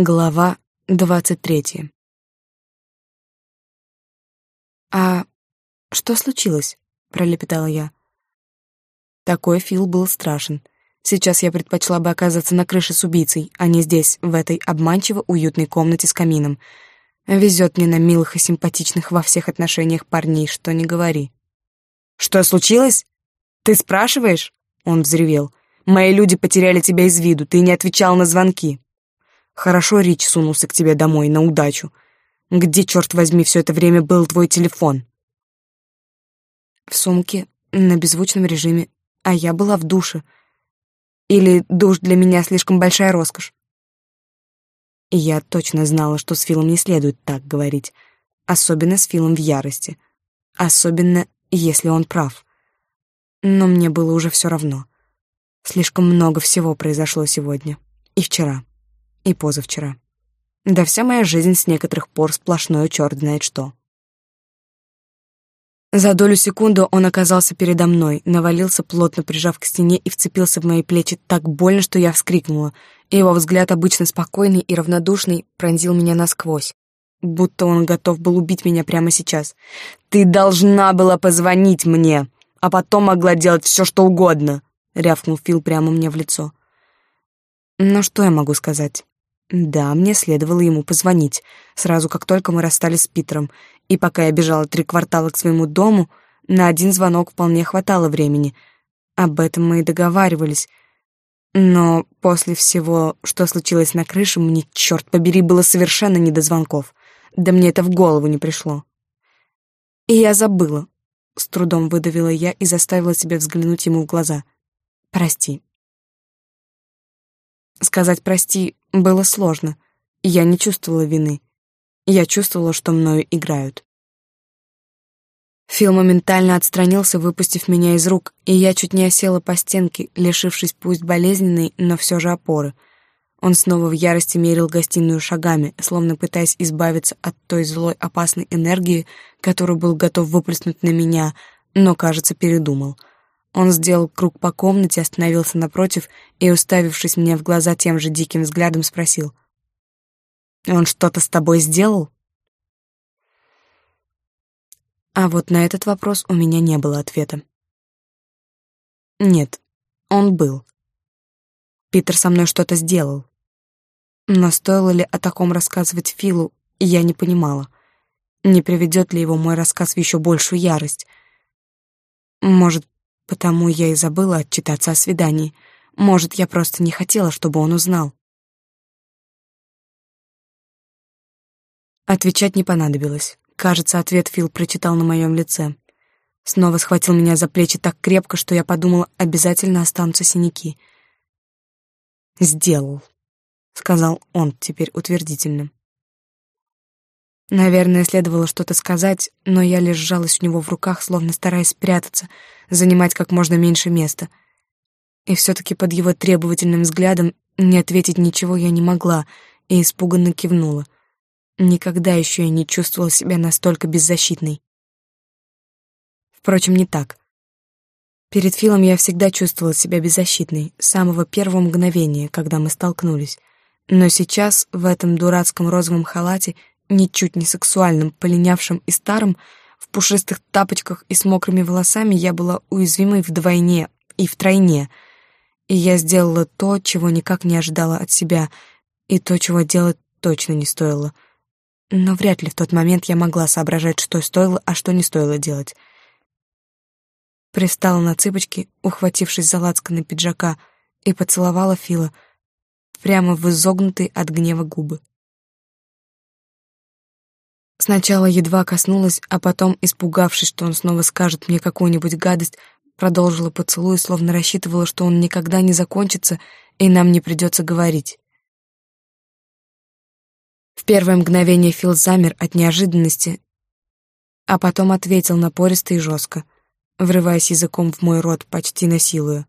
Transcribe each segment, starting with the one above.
Глава двадцать третья. «А что случилось?» — пролепетала я. Такой Фил был страшен. Сейчас я предпочла бы оказаться на крыше с убийцей, а не здесь, в этой обманчиво уютной комнате с камином. Везет мне на милых и симпатичных во всех отношениях парней, что не говори. «Что случилось? Ты спрашиваешь?» — он взревел. «Мои люди потеряли тебя из виду, ты не отвечал на звонки». Хорошо Рич сунулся к тебе домой, на удачу. Где, черт возьми, все это время был твой телефон? В сумке, на беззвучном режиме, а я была в душе. Или душ для меня слишком большая роскошь? И я точно знала, что с Филом не следует так говорить. Особенно с Филом в ярости. Особенно, если он прав. Но мне было уже все равно. Слишком много всего произошло сегодня. И вчера и позавчера. Да вся моя жизнь с некоторых пор сплошной черт знает что. За долю секунды он оказался передо мной, навалился, плотно прижав к стене и вцепился в мои плечи так больно, что я вскрикнула. И его взгляд, обычно спокойный и равнодушный, пронзил меня насквозь. Будто он готов был убить меня прямо сейчас. «Ты должна была позвонить мне, а потом могла делать все, что угодно», — рявкнул Фил прямо мне в лицо. «Ну что я могу сказать? Да, мне следовало ему позвонить, сразу как только мы расстались с Питером, и пока я бежала три квартала к своему дому, на один звонок вполне хватало времени. Об этом мы и договаривались. Но после всего, что случилось на крыше, мне, черт побери, было совершенно не до звонков. Да мне это в голову не пришло. И я забыла. С трудом выдавила я и заставила себя взглянуть ему в глаза. «Прости, Сказать «прости» было сложно. Я не чувствовала вины. Я чувствовала, что мною играют. Фил моментально отстранился, выпустив меня из рук, и я чуть не осела по стенке, лишившись пусть болезненной, но все же опоры. Он снова в ярости мерил гостиную шагами, словно пытаясь избавиться от той злой опасной энергии, которую был готов выплеснуть на меня, но, кажется, передумал — он сделал круг по комнате, остановился напротив и, уставившись мне в глаза тем же диким взглядом, спросил. «Он что-то с тобой сделал?» А вот на этот вопрос у меня не было ответа. Нет, он был. Питер со мной что-то сделал. Но стоило ли о таком рассказывать Филу, я не понимала. Не приведет ли его мой рассказ в еще большую ярость? Может, Потому я и забыла отчитаться о свидании. Может, я просто не хотела, чтобы он узнал. Отвечать не понадобилось. Кажется, ответ Фил прочитал на моем лице. Снова схватил меня за плечи так крепко, что я подумала, обязательно останутся синяки. «Сделал», — сказал он теперь утвердительно. Наверное, следовало что-то сказать, но я лишь сжалась у него в руках, словно стараясь спрятаться, занимать как можно меньше места. И все-таки под его требовательным взглядом не ответить ничего я не могла и испуганно кивнула. Никогда еще я не чувствовала себя настолько беззащитной. Впрочем, не так. Перед Филом я всегда чувствовала себя беззащитной, с самого первого мгновения, когда мы столкнулись. Но сейчас, в этом дурацком розовом халате, ничуть не сексуальным, полинявшим и старым, в пушистых тапочках и с мокрыми волосами я была уязвимой вдвойне и втройне. И я сделала то, чего никак не ожидала от себя, и то, чего делать точно не стоило. Но вряд ли в тот момент я могла соображать, что стоило, а что не стоило делать. Пристала на цыпочки, ухватившись за лацканы пиджака, и поцеловала Фила прямо в изогнутые от гнева губы. Сначала едва коснулась, а потом, испугавшись, что он снова скажет мне какую-нибудь гадость, продолжила поцелуй, словно рассчитывала, что он никогда не закончится, и нам не придется говорить. В первое мгновение Фил замер от неожиданности, а потом ответил напористо и жестко, врываясь языком в мой рот, почти насилуя.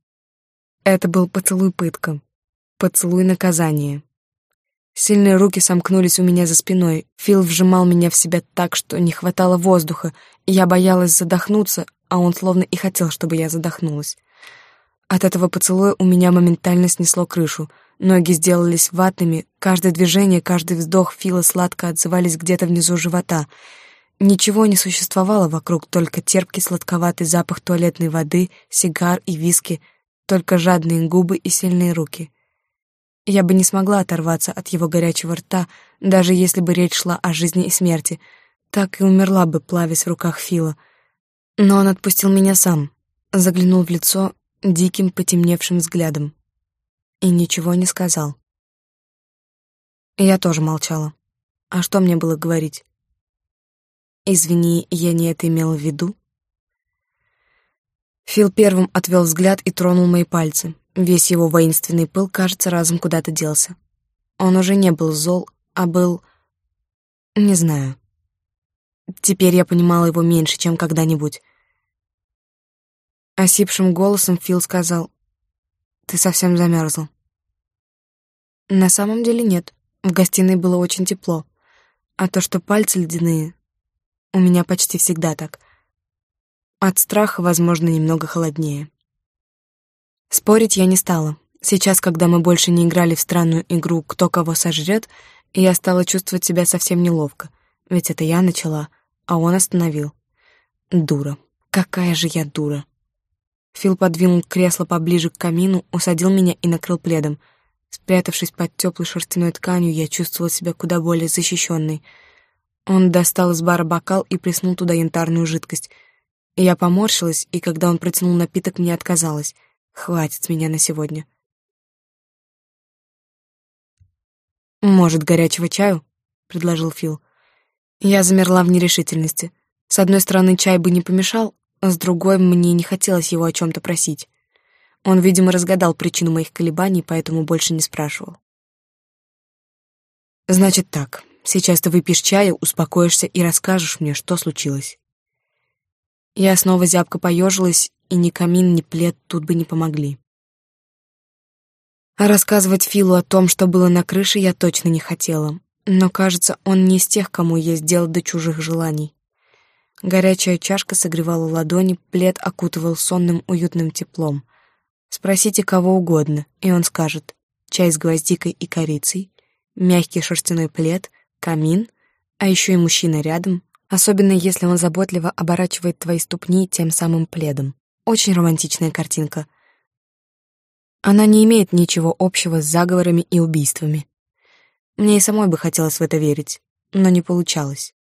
Это был поцелуй пытка, поцелуй наказания. Сильные руки сомкнулись у меня за спиной. Фил вжимал меня в себя так, что не хватало воздуха. Я боялась задохнуться, а он словно и хотел, чтобы я задохнулась. От этого поцелуя у меня моментально снесло крышу. Ноги сделались ватными, Каждое движение, каждый вздох Фила сладко отзывались где-то внизу живота. Ничего не существовало вокруг, только терпкий сладковатый запах туалетной воды, сигар и виски, только жадные губы и сильные руки. Я бы не смогла оторваться от его горячего рта, даже если бы речь шла о жизни и смерти. Так и умерла бы, плавясь в руках Фила. Но он отпустил меня сам, заглянул в лицо диким потемневшим взглядом и ничего не сказал. Я тоже молчала. А что мне было говорить? Извини, я не это имела в виду. Фил первым отвел взгляд и тронул мои пальцы. Весь его воинственный пыл, кажется, разом куда-то делся. Он уже не был зол, а был... Не знаю. Теперь я понимала его меньше, чем когда-нибудь. Осипшим голосом Фил сказал, «Ты совсем замерзла». На самом деле нет. В гостиной было очень тепло. А то, что пальцы ледяные, у меня почти всегда так. От страха, возможно, немного холоднее. Спорить я не стала. Сейчас, когда мы больше не играли в странную игру «Кто кого сожрет», я стала чувствовать себя совсем неловко, ведь это я начала, а он остановил. Дура. Какая же я дура. Фил подвинул кресло поближе к камину, усадил меня и накрыл пледом. Спрятавшись под теплой шерстяной тканью, я чувствовала себя куда более защищенной. Он достал из бара бокал и плеснул туда янтарную жидкость. Я поморщилась, и когда он протянул напиток, мне отказалась — Хватит меня на сегодня. «Может, горячего чаю?» — предложил Фил. Я замерла в нерешительности. С одной стороны, чай бы не помешал, а с другой мне не хотелось его о чем-то просить. Он, видимо, разгадал причину моих колебаний, поэтому больше не спрашивал. «Значит так, сейчас ты выпьешь чая, успокоишься и расскажешь мне, что случилось». Я снова зябко поежилась и ни камин, ни плед тут бы не помогли. А рассказывать Филу о том, что было на крыше, я точно не хотела. Но, кажется, он не из тех, кому есть дело до чужих желаний. Горячая чашка согревала ладони, плед окутывал сонным уютным теплом. Спросите кого угодно, и он скажет чай с гвоздикой и корицей, мягкий шерстяной плед, камин, а еще и мужчина рядом, особенно если он заботливо оборачивает твои ступни тем самым пледом. Очень романтичная картинка. Она не имеет ничего общего с заговорами и убийствами. Мне и самой бы хотелось в это верить, но не получалось.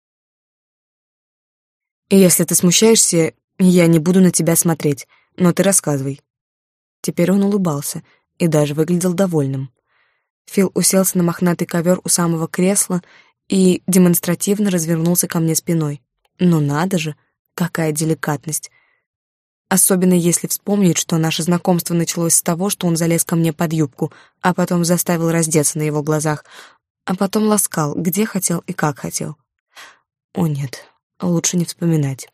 «Если ты смущаешься, я не буду на тебя смотреть, но ты рассказывай». Теперь он улыбался и даже выглядел довольным. Фил уселся на мохнатый ковер у самого кресла и демонстративно развернулся ко мне спиной. «Ну надо же, какая деликатность! Особенно если вспомнить, что наше знакомство началось с того, что он залез ко мне под юбку, а потом заставил раздеться на его глазах, а потом ласкал, где хотел и как хотел. О нет, лучше не вспоминать.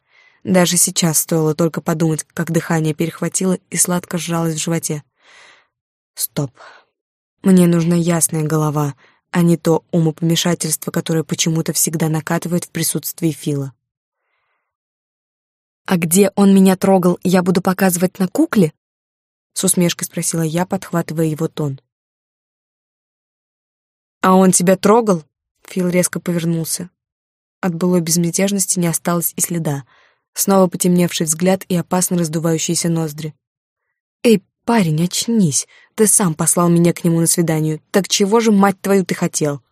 Даже сейчас стоило только подумать, как дыхание перехватило и сладко сжалось в животе. Стоп. Мне нужна ясная голова, а не то умопомешательство, которое почему-то всегда накатывает в присутствии Фила. «А где он меня трогал, я буду показывать на кукле?» С усмешкой спросила я, подхватывая его тон. «А он тебя трогал?» Фил резко повернулся. От былой безмятежности не осталось и следа. Снова потемневший взгляд и опасно раздувающиеся ноздри. «Эй, парень, очнись! Ты сам послал меня к нему на свидание. Так чего же, мать твою, ты хотел?»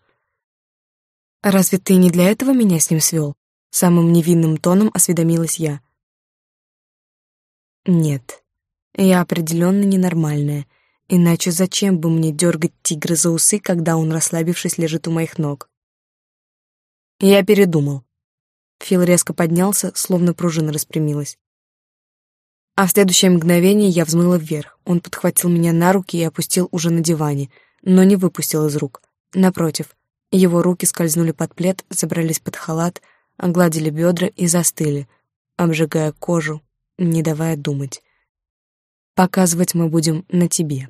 «Разве ты не для этого меня с ним свел?» Самым невинным тоном осведомилась я. Нет, я определенно ненормальная. Иначе зачем бы мне дергать тигра за усы, когда он, расслабившись, лежит у моих ног? Я передумал. Фил резко поднялся, словно пружина распрямилась. А в следующее мгновение я взмыла вверх. Он подхватил меня на руки и опустил уже на диване, но не выпустил из рук. Напротив, его руки скользнули под плед, забрались под халат, огладили бедра и застыли, обжигая кожу, не давая думать. Показывать мы будем на тебе.